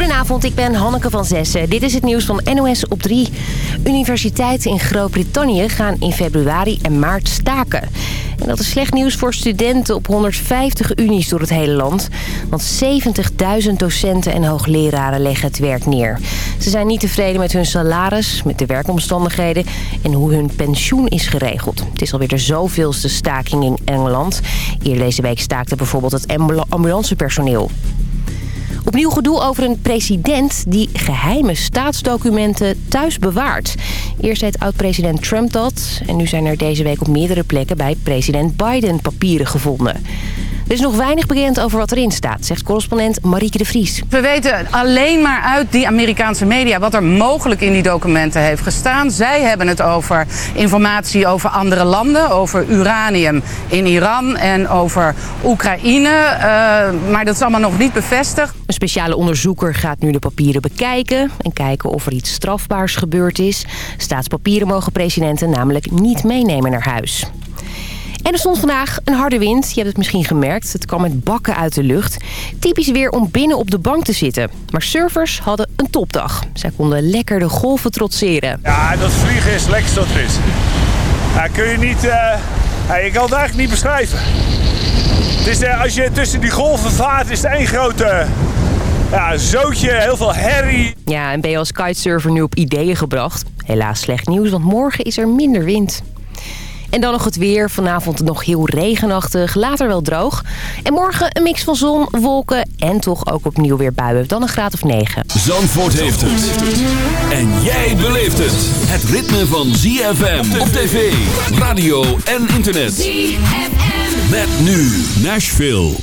Goedenavond, ik ben Hanneke van Zessen. Dit is het nieuws van NOS op 3. Universiteiten in Groot-Brittannië gaan in februari en maart staken. En dat is slecht nieuws voor studenten op 150 unies door het hele land. Want 70.000 docenten en hoogleraren leggen het werk neer. Ze zijn niet tevreden met hun salaris, met de werkomstandigheden... en hoe hun pensioen is geregeld. Het is alweer de zoveelste staking in Engeland. Eerder deze week staakte bijvoorbeeld het ambulancepersoneel. Opnieuw gedoe over een president die geheime staatsdocumenten thuis bewaart. Eerst deed oud-president Trump dat. En nu zijn er deze week op meerdere plekken bij president Biden papieren gevonden. Er is nog weinig bekend over wat erin staat, zegt correspondent Marieke de Vries. We weten alleen maar uit die Amerikaanse media wat er mogelijk in die documenten heeft gestaan. Zij hebben het over informatie over andere landen, over uranium in Iran en over Oekraïne. Uh, maar dat is allemaal nog niet bevestigd. Een speciale onderzoeker gaat nu de papieren bekijken en kijken of er iets strafbaars gebeurd is. Staatspapieren mogen presidenten namelijk niet meenemen naar huis. En er stond vandaag een harde wind. Je hebt het misschien gemerkt. Het kwam met bakken uit de lucht. Typisch weer om binnen op de bank te zitten. Maar surfers hadden een topdag. Zij konden lekker de golven trotseren. Ja, dat vliegen is lekker tot is. Ja, kun je niet... Uh, ja, je kan het eigenlijk niet beschrijven. Het is, uh, als je tussen die golven vaart, is het één grote... Ja, zootje, heel veel herrie. Ja, en ben je als kitesurfer nu op ideeën gebracht? Helaas slecht nieuws, want morgen is er minder wind. En dan nog het weer. Vanavond nog heel regenachtig, later wel droog. En morgen een mix van zon, wolken en toch ook opnieuw weer buien. Dan een graad of 9. Zandvoort heeft het. En jij beleeft het. Het ritme van ZFM op tv, radio en internet. ZFM. Met nu Nashville.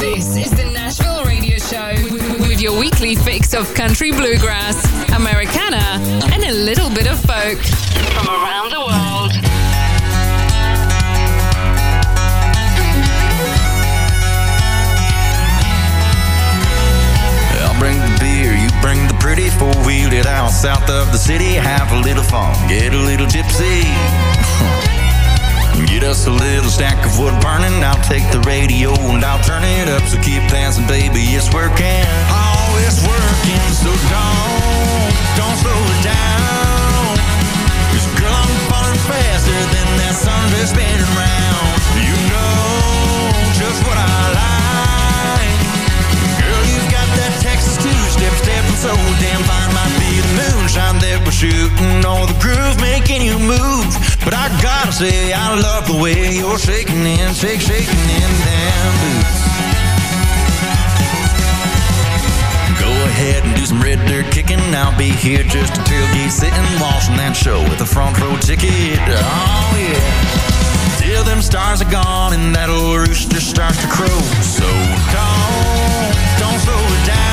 This is the Nashville Radio Show. With your weekly fix of country bluegrass, Americana and a little bit of folk. From around the world. Bring the pretty four-wheeled out south of the city. Have a little fun, get a little gypsy. Get us a little stack of wood burning. I'll take the radio and I'll turn it up. So keep dancing, baby, it's working. Oh, it's working, so don't, don't slow it down. Cause girl, I'm falling faster than that sun that's spinning round. You know so damn fine. Might be the moonshine that we're shooting or the groove making you move. But I gotta say, I love the way you're shaking and shake, shaking in damn boots. Go ahead and do some red dirt kicking. I'll be here just a tailgate sitting, watching that show with a front row ticket. Oh yeah. Till them stars are gone and that old rooster starts to crow. So don't, don't slow it down.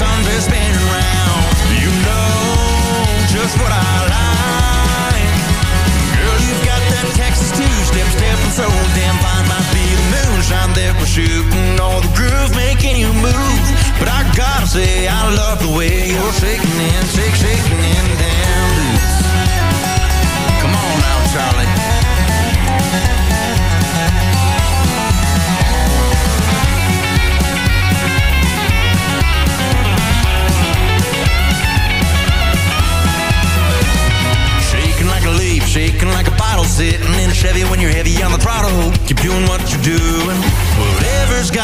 Than that sun that's spinning round. You know just what I like. Girl, you've got that Texas two-step stepping so damn fine. Might be the moonshine that we're shooting or the groove making you move. But I gotta say, I love the way you're shaking and shake, shaking damn boots. Come on now, Charlie.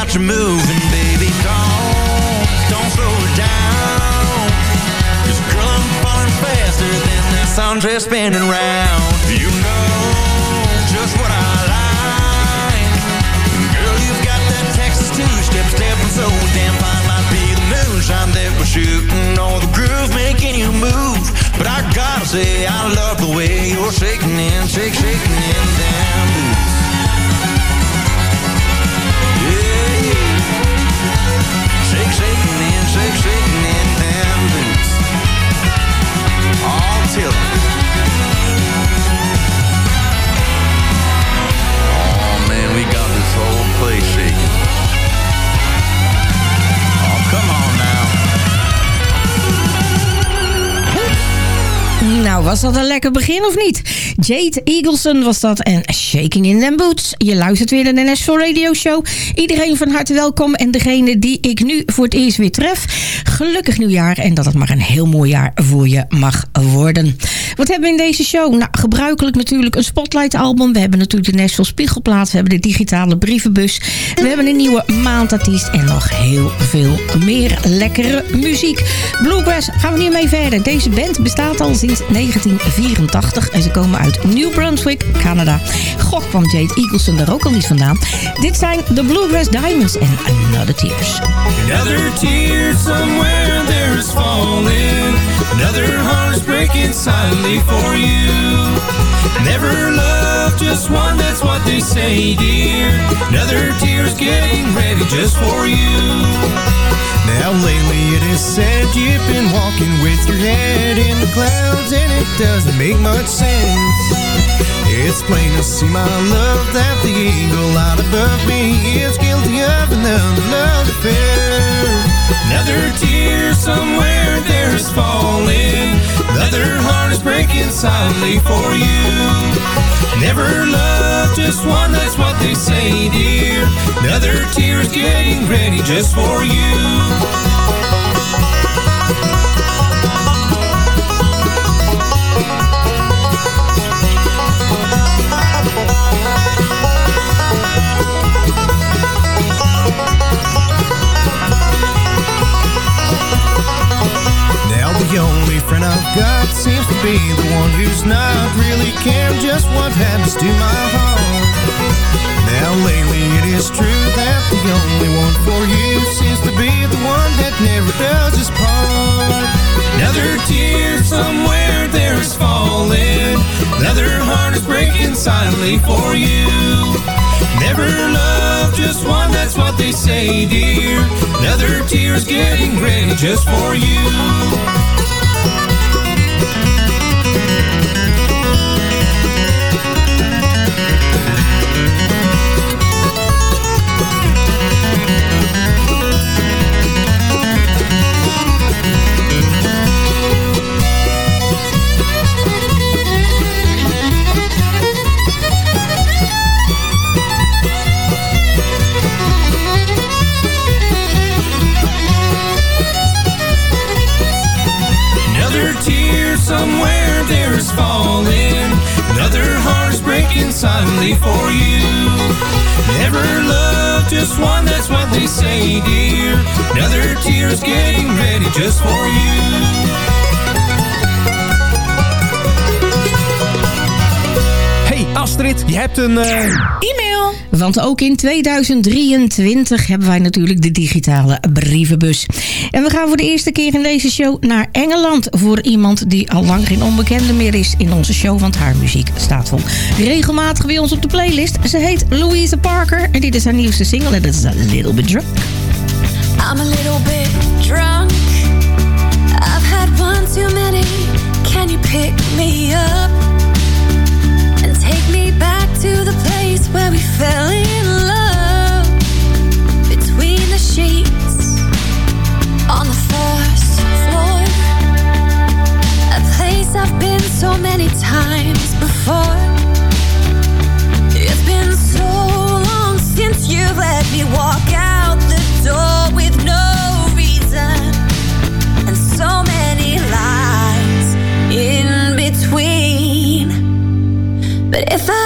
Got you moving, baby. Don't, don't slow it down. Cause girl, I'm falling faster than that sundress spinning round. You know just what I like. Girl, you've got that Texas two-step stepping so damn fine Might be the moonshine that we're shooting. Or the groove making you move. But I gotta say I love the way you're shaking and shake, shaking in damn boots was dat een lekker begin of niet? Jade Eagleson was dat en Shaking in Them Boots. Je luistert weer naar de National Radio Show. Iedereen van harte welkom en degene die ik nu voor het eerst weer tref. Gelukkig nieuwjaar en dat het maar een heel mooi jaar voor je mag worden. Wat hebben we in deze show? Nou, gebruikelijk natuurlijk een Spotlight album. We hebben natuurlijk de Nashville Spiegelplaats. We hebben de digitale brievenbus. We hebben een nieuwe maandartiest en nog heel veel meer lekkere muziek. Bluegrass gaan we niet mee verder. Deze band bestaat al sinds 1984 en ze komen uit New Brunswick, Canada. God kwam Jade Eagleson er ook al niet vandaan. Dit zijn de Bluegrass Diamonds en Another Tears. Another tear somewhere there's falling Another silently for you. Never loved just one, that's what they say, dear. Another tear's getting ready just for you. Now lately it is said you've been walking with your head in the clouds And it doesn't make much sense. It's plain to see my love that the eagle out above me Is guilty of another love affair Another tear somewhere there's falling. Another heart is breaking silently for you. Never loved just one, that's what they say, dear. Another tear's getting ready just for you friend I've got seems to be the one who's not really caring just what happens to my heart. Now lately it is true that the only one for you seems to be the one that never does his part. Another tear somewhere there is falling Another heart is breaking silently for you Never loved just one, that's what they say, dear Another tear's getting ready just for you somewhere silently for you. Never loved just one, that's what they say, dear. Another tear's getting ready just for you. Hey Astrid, je hebt een... E-mail! Want ook in 2023 hebben wij natuurlijk de digitale brievenbus. En we gaan voor de eerste keer in deze show naar Engeland... voor iemand die al lang geen onbekende meer is in onze show... want haar muziek staat vol regelmatig bij ons op de playlist. Ze heet Louise Parker en dit is haar nieuwste single... en dat is A Little Bit Drunk. I'm a little bit drunk I've had one too many Can you pick me up And take me back to the place where we fell in love. Between the sheets. On the first floor. A place I've been so many times before. It's been so long since you've let me walk out the door with no reason. And so many lies in between. But if I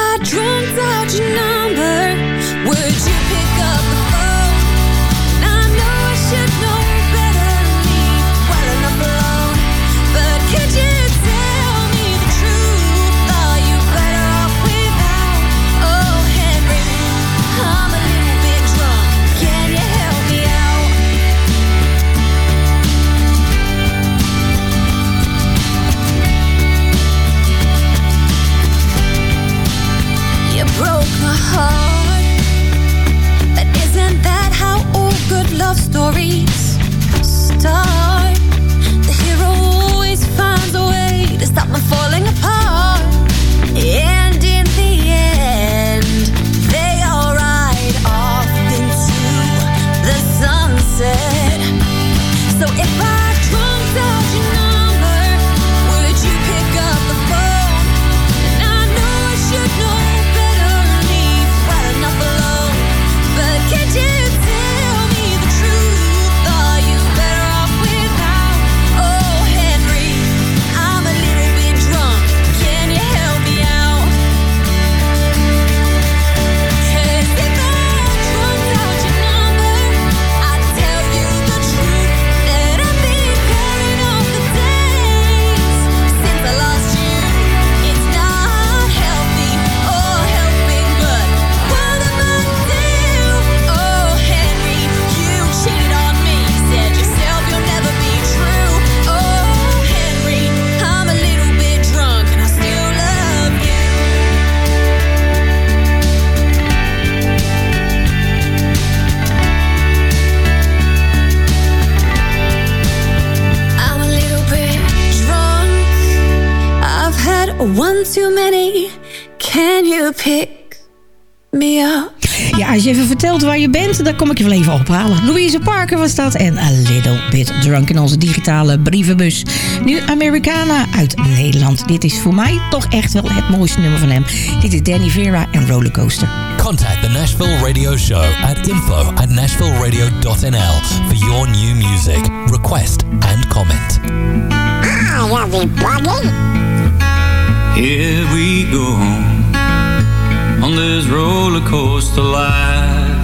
kom ik je wel even ophalen. Louise Parker was dat en A Little Bit Drunk in onze digitale brievenbus. Nu Americana uit Nederland. Dit is voor mij toch echt wel het mooiste nummer van hem. Dit is Danny Vera en Rollercoaster. Contact the Nashville Radio Show at info at nashvilleradio.nl for your new music, request and comment. Hi, everybody. Here we go on this roller coaster life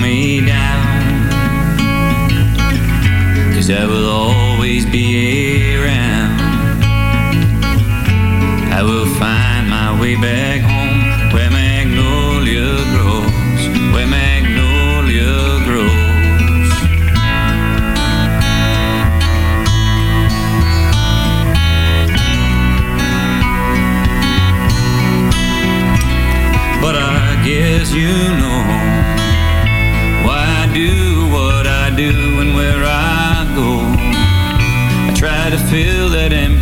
me down. Cause I will always be around. I will find my way back home Where magnolia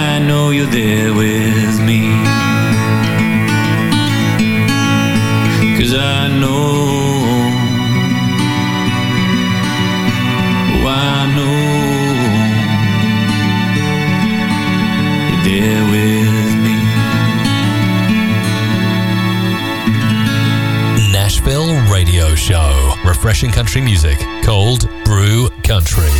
I know you're there with me. Cause I know. Oh, I know. You're there with me. Nashville Radio Show. Refreshing country music. Cold Brew Country.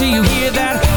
Till you hear that,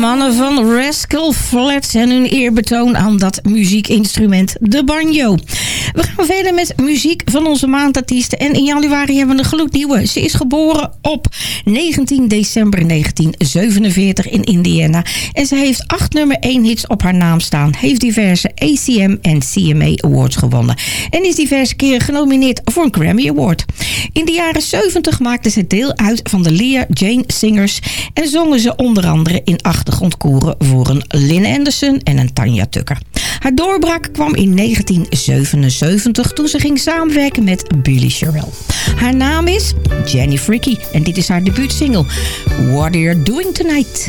mannen van Rascal Flats en hun eerbetoon aan dat muziekinstrument, de banjo. We gaan verder met muziek van onze maandartiesten. En in januari hebben we een gloednieuwe. Ze is geboren op 19 december 1947 in Indiana. En ze heeft acht nummer 1 hits op haar naam staan. Heeft diverse ACM en CMA Awards gewonnen. En is diverse keren genomineerd voor een Grammy Award. In de jaren 70 maakte ze deel uit van de Leah Jane Singers. En zongen ze onder andere in achtergrondkoren voor een Lynn Anderson en een Tanya Tucker. Haar doorbraak kwam in 1977 toen ze ging samenwerken met Billy Sherrill. Haar naam is Jenny Fricky en dit is haar debuutsingle What Are You Doing Tonight?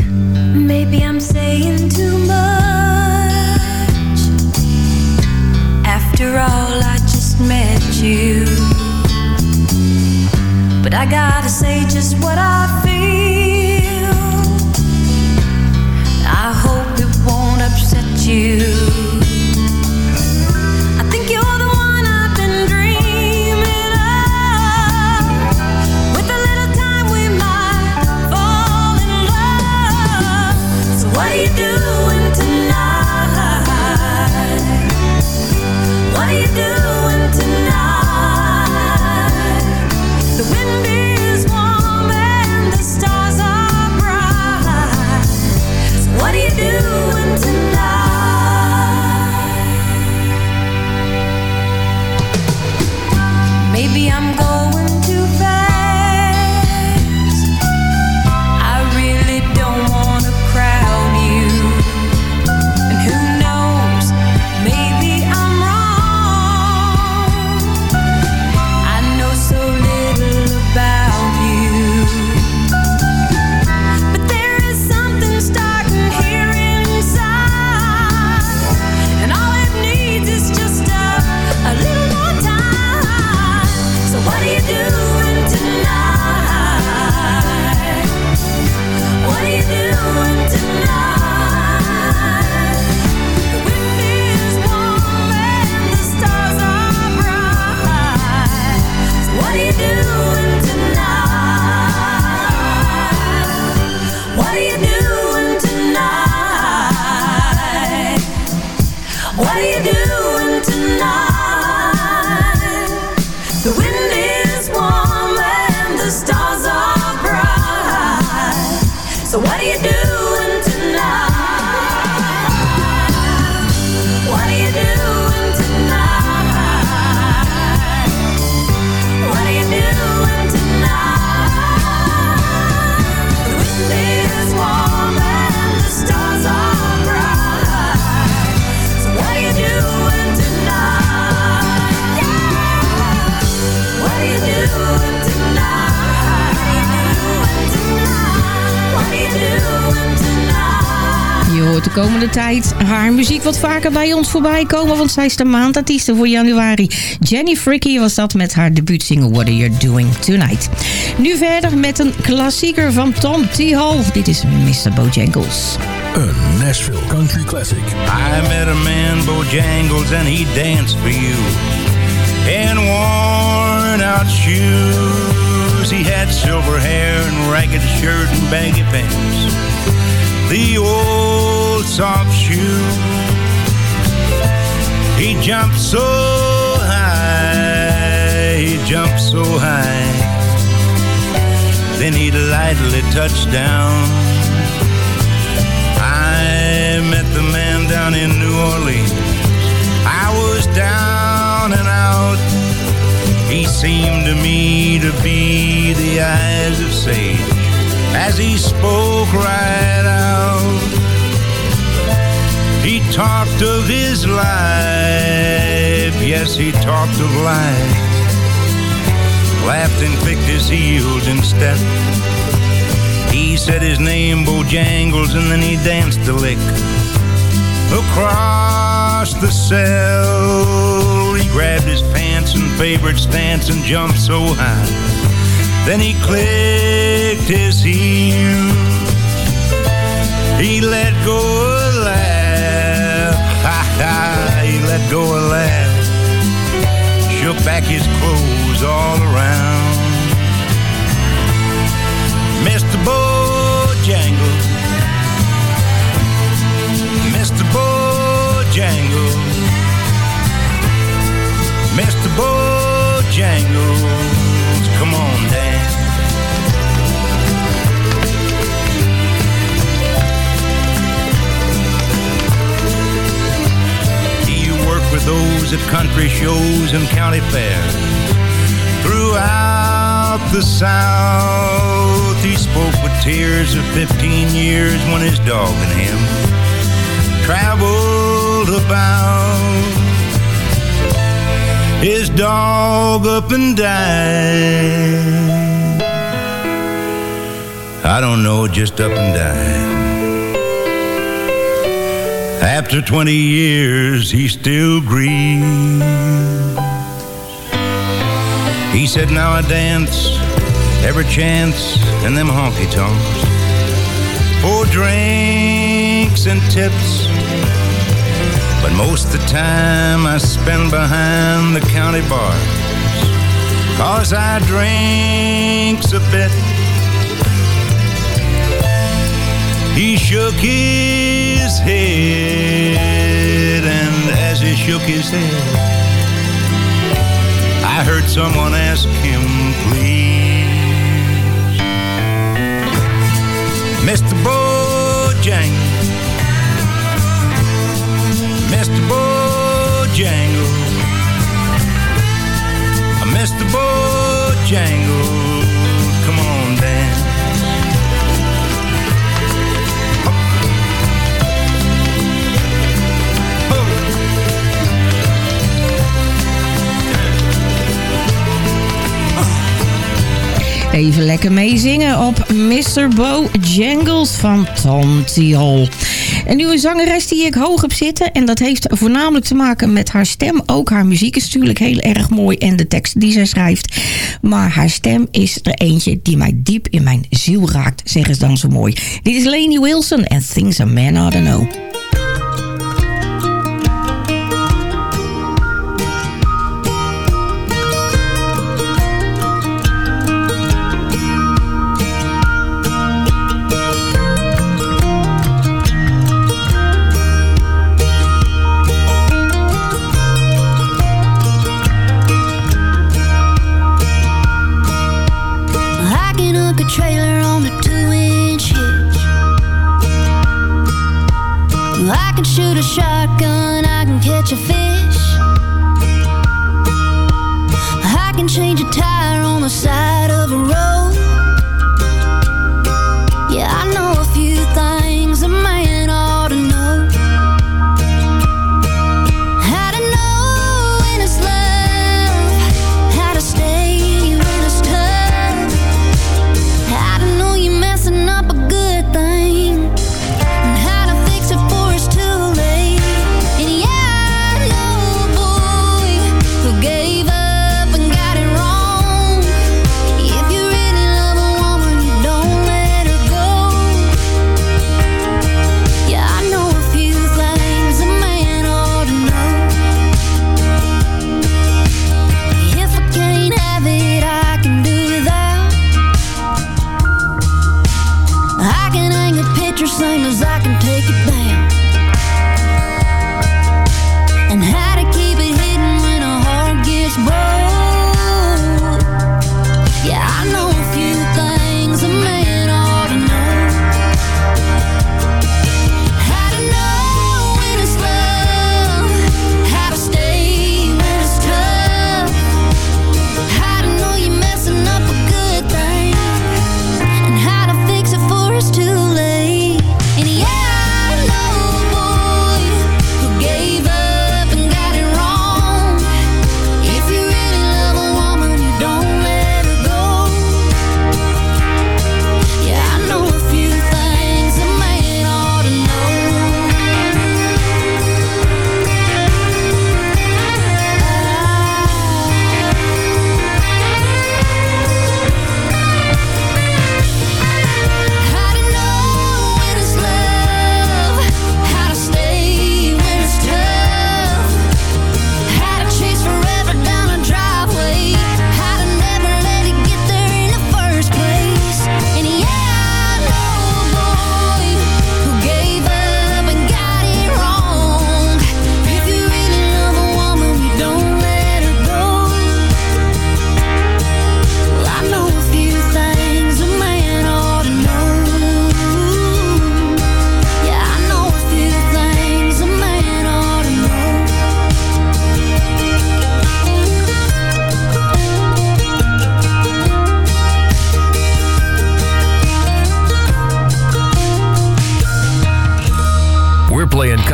Maybe I'm saying too much. After all, I just met you. But I gotta say just what I feel. You. Komende tijd haar muziek wat vaker bij ons voorbij komen. Want zij is de maandartieste voor januari. Jenny Fricky was dat met haar debuutsingle What Are You Doing Tonight. Nu verder met een klassieker van Tom T. Hall. Dit is Mr. Bojangles. Een Nashville Country Classic. I met a man, Bojangles, and he danced for you. In worn out shoes, he had silver hair and ragged shirt and baggy pants. The old soft shoe. He jumped so high, he jumped so high. Then he lightly touched down. I met the man down in New Orleans. I was down and out. He seemed to me to be the eyes of sage as he spoke right out. He talked of his life, yes, he talked of life. Laughed and clicked his heels in step. He said his name, Bojangles, and then he danced a lick across the cell. He grabbed his pants and favorite stance and jumped so high. Then he clicked his heels. He let go. Ha, he let go a laugh. Shook back his clothes all around. Mr. Bojangles. Mr. Bojangles. Mr. Bojangles. Come on, dance. With those at country shows and county fairs. Throughout the South, he spoke with tears of 15 years when his dog and him traveled about. His dog up and died. I don't know, just up and died. After 20 years, he still grieves. He said, now I dance every chance in them honky tonks for drinks and tips. But most the time I spend behind the county bars. Cause I drinks a bit. He shook his head, and as he shook his head, I heard someone ask him, please. Mr. Bojangles, Mr. Bojangles, Mr. Bojangles, come on, Dan. Even lekker meezingen op Mr. Bojangles van Tom T. Hall. Een nieuwe zangeres die ik hoog heb zitten. En dat heeft voornamelijk te maken met haar stem. Ook haar muziek is natuurlijk heel erg mooi. En de teksten die zij schrijft. Maar haar stem is er eentje die mij diep in mijn ziel raakt. Zeggen ze dan zo mooi. Dit is Lainey Wilson en Things a Man Ought to Know.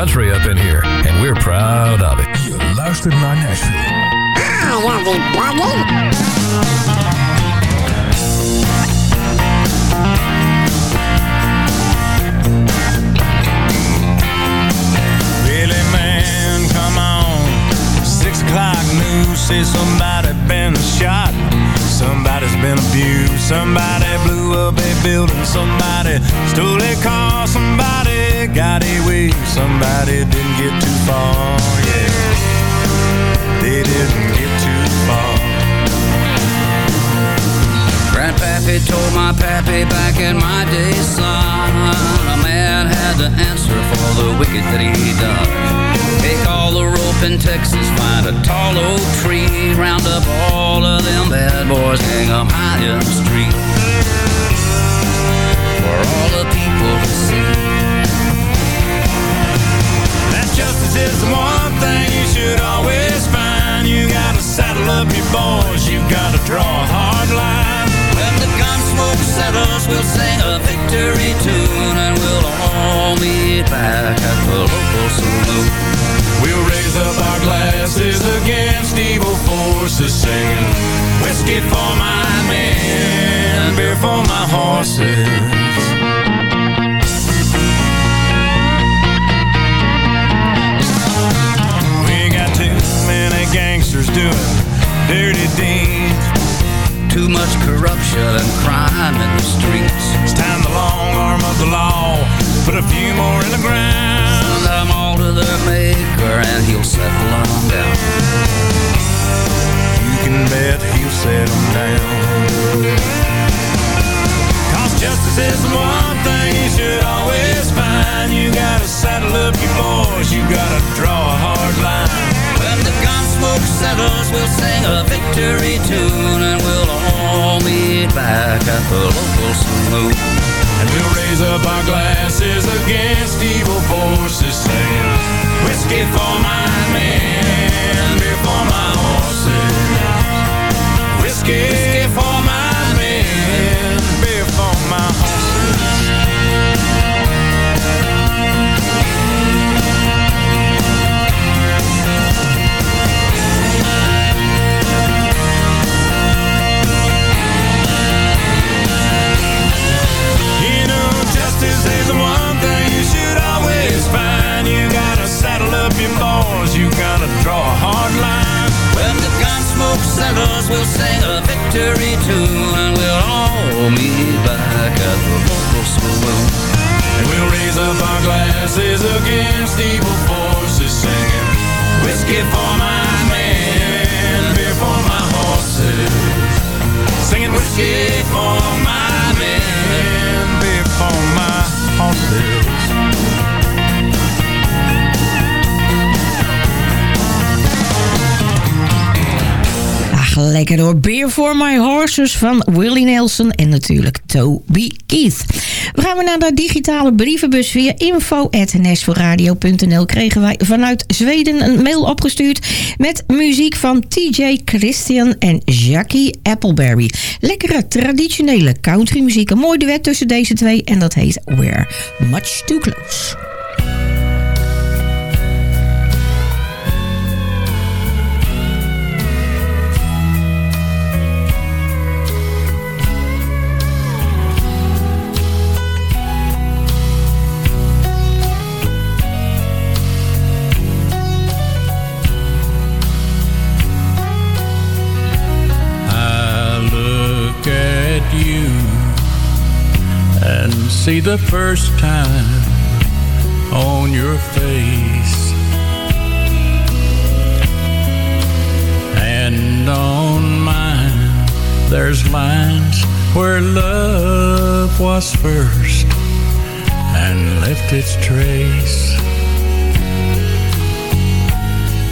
Country up in here, and we're proud of it. Je luistert naar Nashville. Ah, ja, die bugging. Billy man, come on. Six o'clock news says somebody been shot. Somebody's been abused. Somebody blew up a building. Somebody stole a car. Somebody got away. Somebody didn't get too far. Yeah, they didn't get too far. Grandpappy told my pappy back in my day, son, a man had to answer for the wicked that he done. Take all the rope in Texas, find a tall oak tree, round up all of them bad boys, hang 'em high in the street. For all the people to see. That justice is the one thing you should always find. You gotta saddle up your boys. You gotta draw a hard line. When the gun smoke settles, we'll sing a victory tune and we'll all meet back at the local saloon. We'll raise up our glasses against evil forces, singing whiskey for my men, beer for my horses. We got too many gangsters doing dirty deeds. Too much corruption and crime in the streets. It's time the long arm of the law put a few more in the ground. Van Willie Nelson en natuurlijk Toby Keith. We gaan naar de digitale brievenbus via info.nashvilleradio.nl kregen wij vanuit Zweden een mail opgestuurd met muziek van TJ Christian en Jackie Appleberry. Lekkere traditionele countrymuziek. Een mooi duet tussen deze twee en dat heet We're Much Too Close. See the first time on your face. And on mine, there's lines where love was first and left its trace.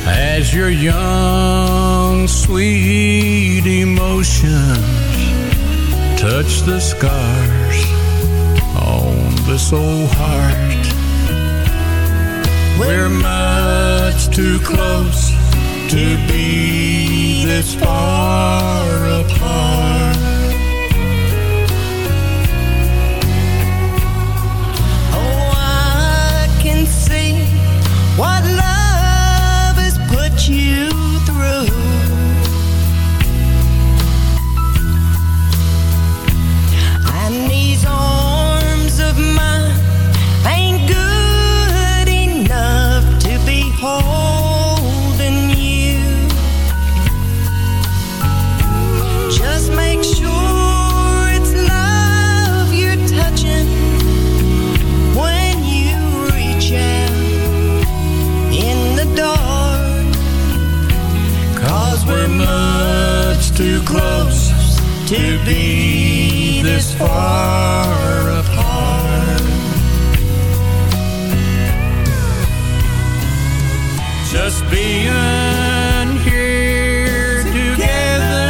As your young, sweet emotions touch the scars on this old heart, we're much too close to be this far apart. To be this far apart. Just being here together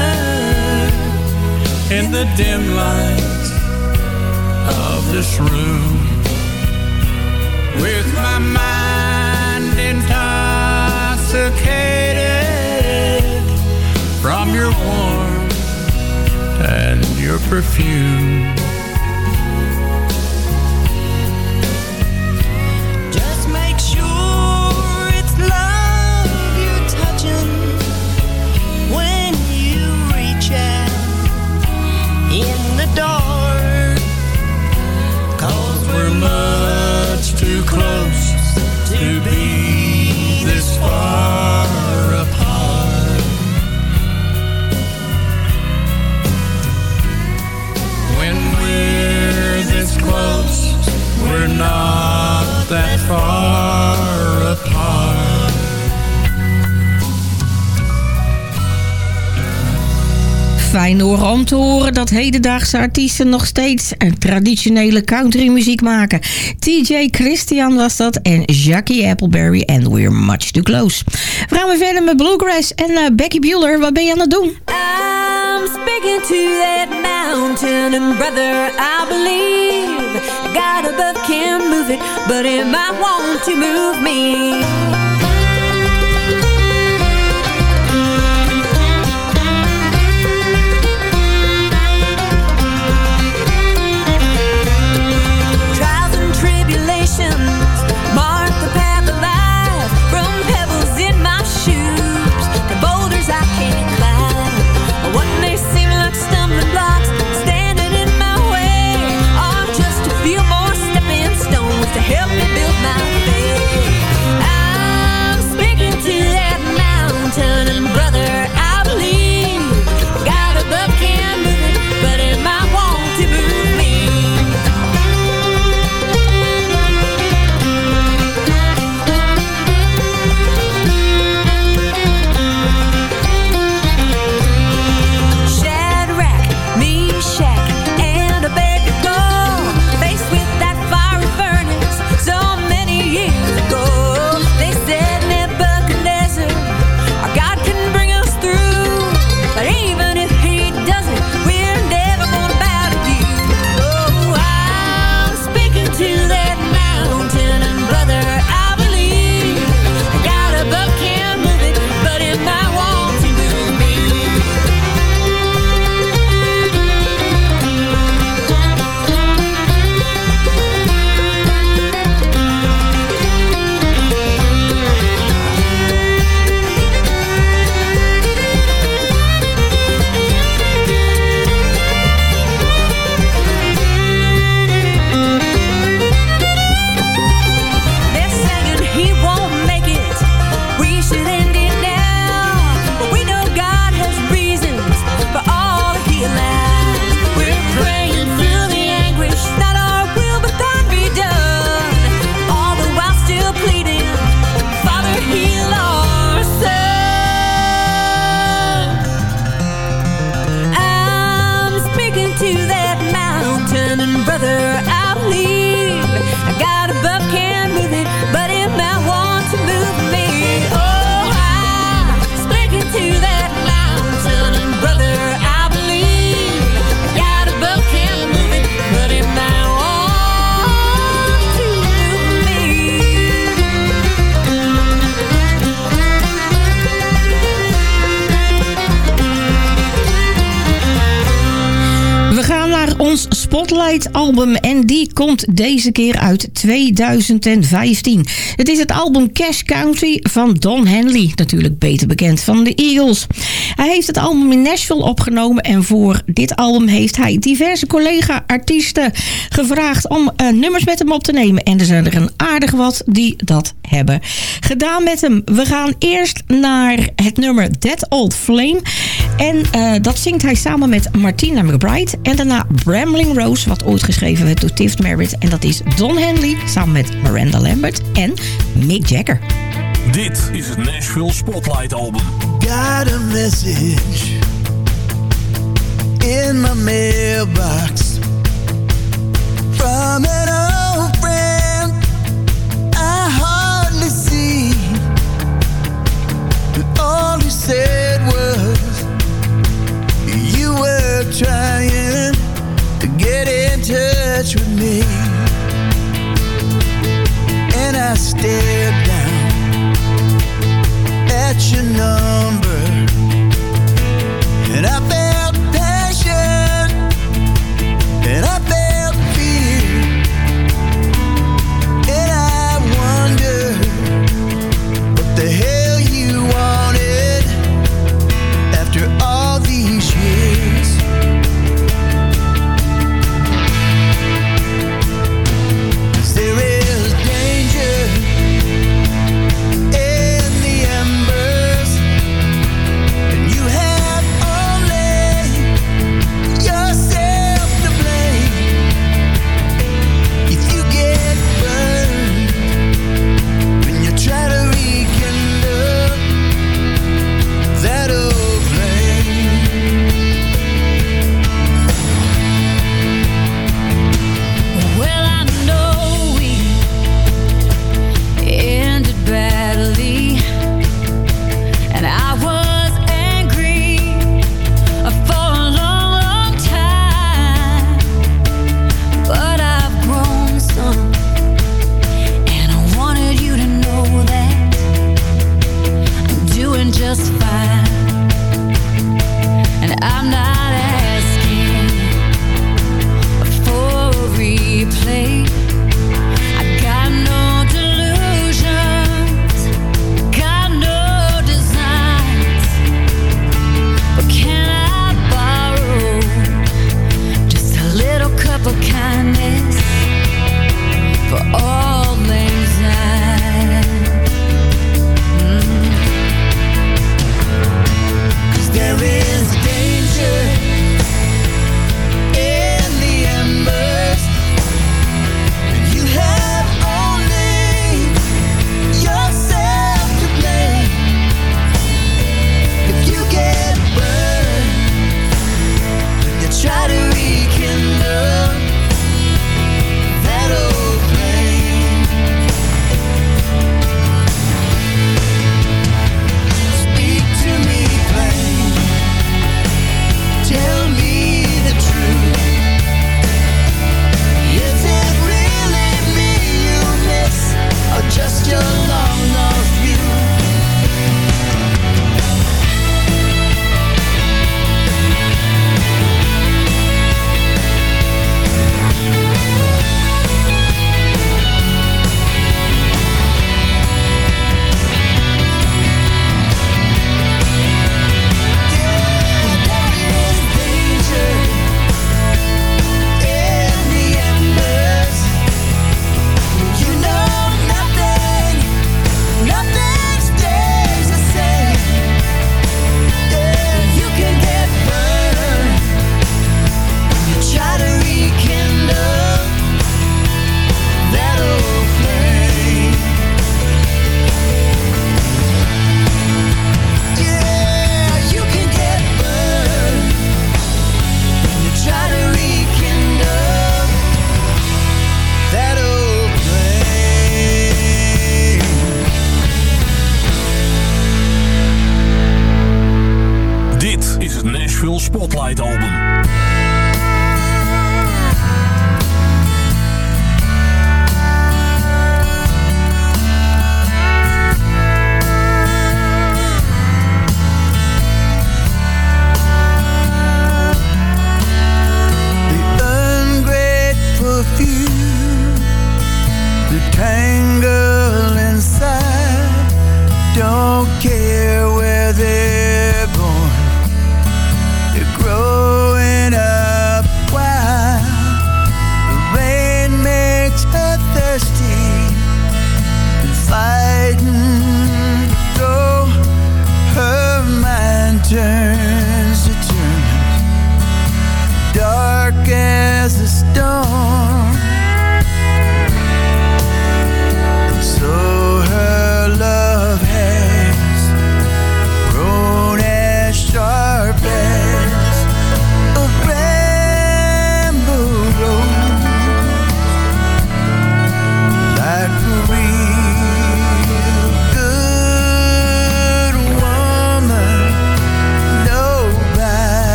in the dim light of this room with my mind your perfume. Fijn hoor om te horen dat hedendaagse artiesten nog steeds traditionele countrymuziek maken. TJ Christian was dat en Jackie Appleberry en We're Much Too Close. We gaan weer verder met Bluegrass en eh, Becky Bueller. Wat ben je aan het doen? I'm speaking to that mountain and brother, I believe God above can move it, but it might want to move me. Album en die komt deze keer uit 2015. Het is het album Cash Country van Don Henley, natuurlijk beter bekend van de Eagles. Hij heeft het album in Nashville opgenomen en voor dit album heeft hij diverse collega-artiesten gevraagd om eh, nummers met hem op te nemen. En er zijn er een aardig wat die dat hebben gedaan met hem. We gaan eerst naar het nummer That Old Flame en eh, dat zingt hij samen met Martina McBride en daarna Brambling Rose, wat ooit geschreven werd door Tift Merritt. En dat is Don Henley samen met Miranda Lambert en Mick Jagger. Dit is het Nashville Spotlight Album. Got a message in my mailbox from an old friend I hardly see. But all said was you were trying touch with me. And I stared down at your number. And I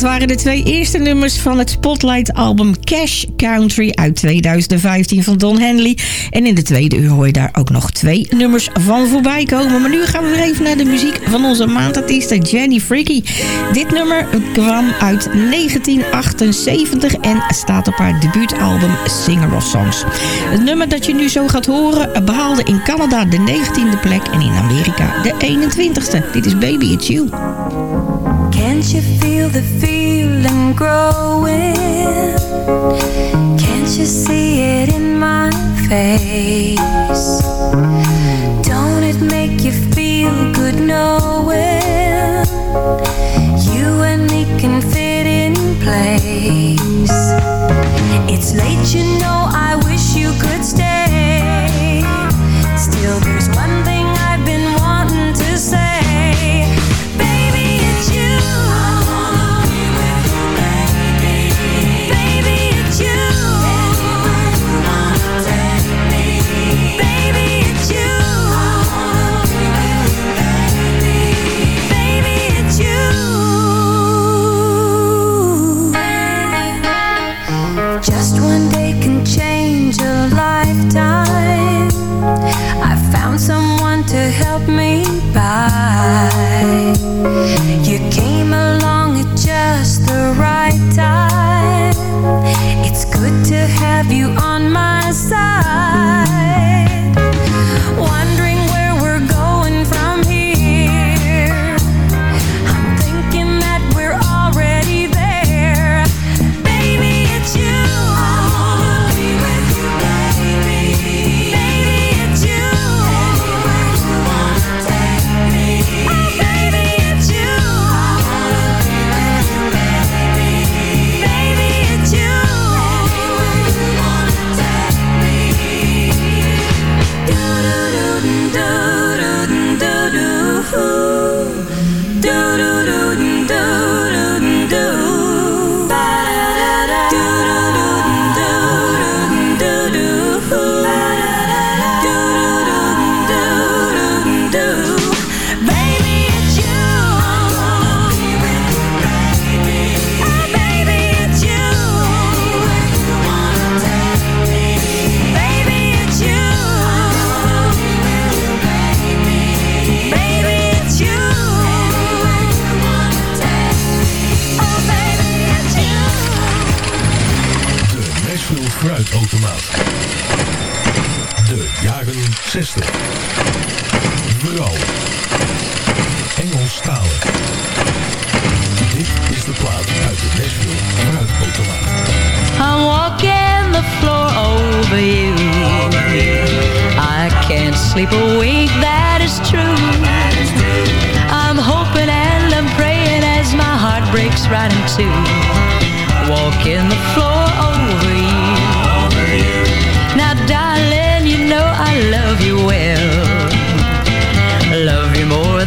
Dat waren de twee eerste nummers van het Spotlight-album Cash Country uit 2015 van Don Henley. En in de tweede uur hoor je daar ook nog twee nummers van voorbij komen. Maar nu gaan we weer even naar de muziek van onze maandartieste Jenny Freaky. Dit nummer kwam uit 1978 en staat op haar debuutalbum Singer of Songs. Het nummer dat je nu zo gaat horen behaalde in Canada de 19e plek en in Amerika de 21e. Dit is Baby It's You. Can't you feel the feeling growing? Can't you see it in my face? Don't it make you feel good knowing you and me can fit in place? It's late, you know, I wish you could stay. Still, there's one thing have you on my side.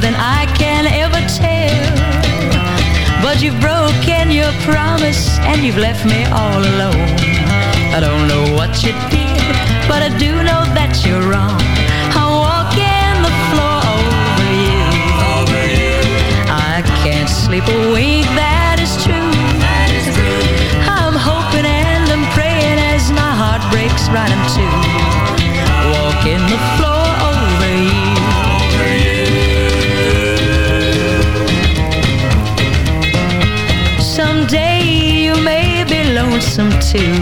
Than I can ever tell. But you've broken your promise and you've left me all alone. I don't know what you did, but I do know that you're wrong. I'm walking the floor over you. I can't sleep a wink, that is true. I'm hoping and I'm praying as my heart breaks right in two. Walking the floor be lonesome too.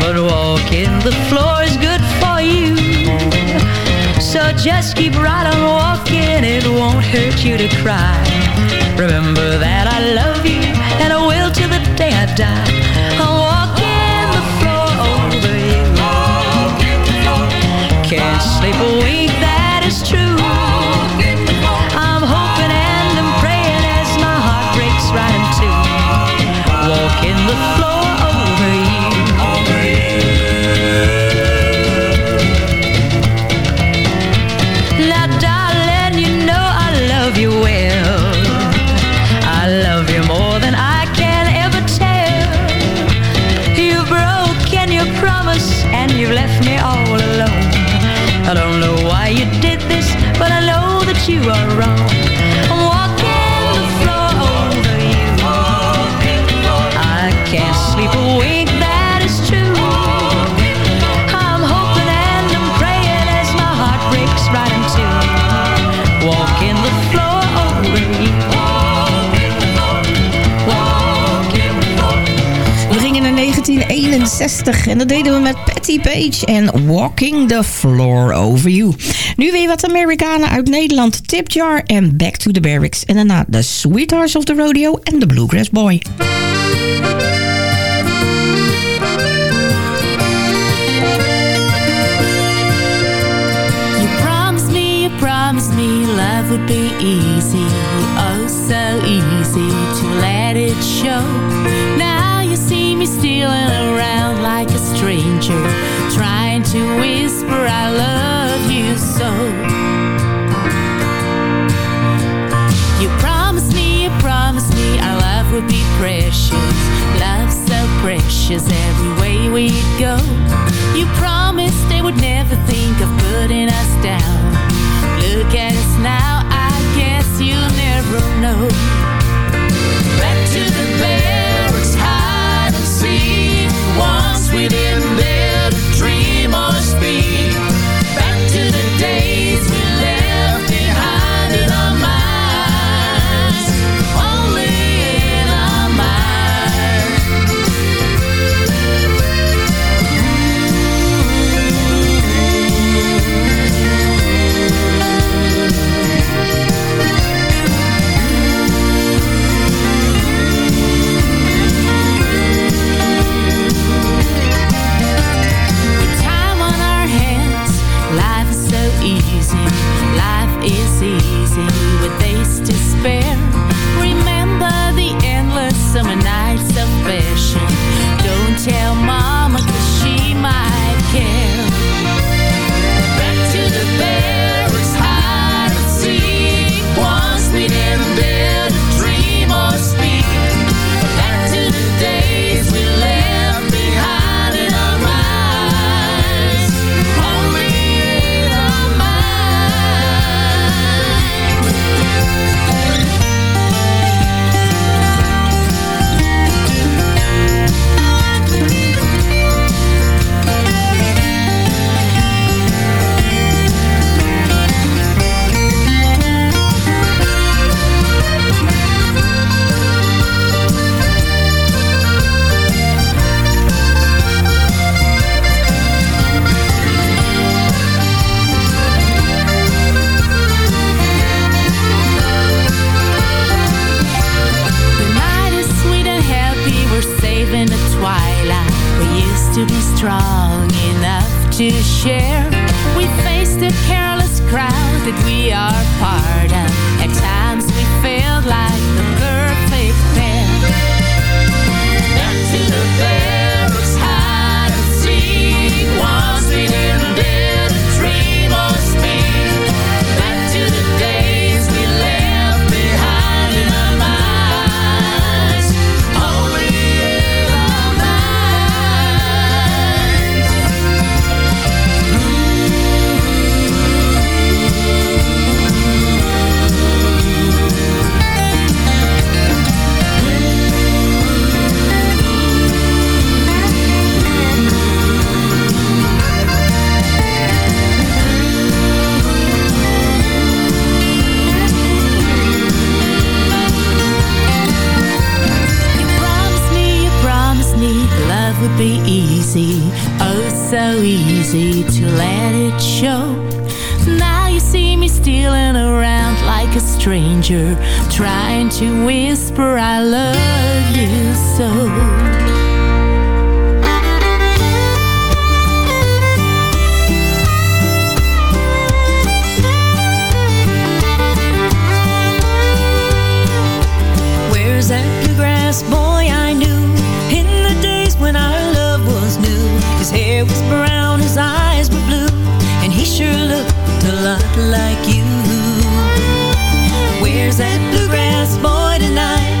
But walking the floor is good for you. So just keep right on walking, it won't hurt you to cry. Remember that I love you, and I will till the day I die. I'm walking the floor over you. Can't sleep a 61. En dat deden we met Patty Page en Walking the Floor Over You. Nu weer wat Amerikanen uit Nederland. Tip Jar en Back to the Barracks. En daarna The Sweethearts of the Rodeo en The Bluegrass Boy. would be easy, oh so easy to let it show. Stealing around like a stranger, trying to whisper, I love you so. You promised me, you promised me our love would be precious. Love so precious every way we go. You promised they would never think of putting us down. Look at us now, I guess you'll never know. We easy. Oh, so easy to let it show. Now you see me stealing around like a stranger, trying to whisper, I love you so. Where's that bluegrass boy sure looked a lot like you. Where's that bluegrass boy tonight?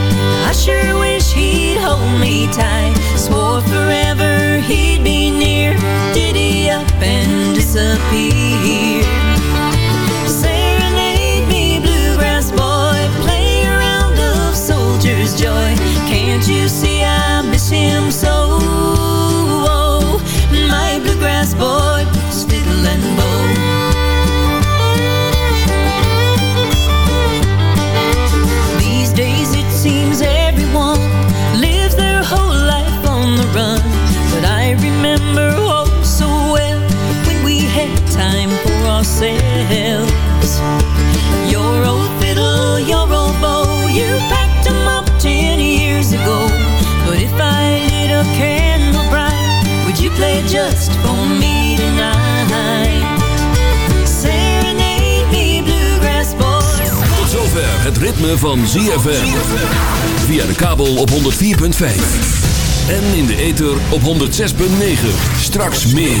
I sure wish he'd hold me tight. Swore forever he'd be near. Did he up and disappear? Serenade me, bluegrass boy. Play a round of soldier's joy. Can't you see I miss him so? Oh, my bluegrass boy, ourselves. Your old fiddle, your old bow, you packed 'em up ten years ago. But if I lit a candle bright, would you play just for me tonight? Serenade me, bluegrass boy. Tot zover het ritme van ZFM. Via de kabel op 104.5. En in de ether op 106.9. Straks meer.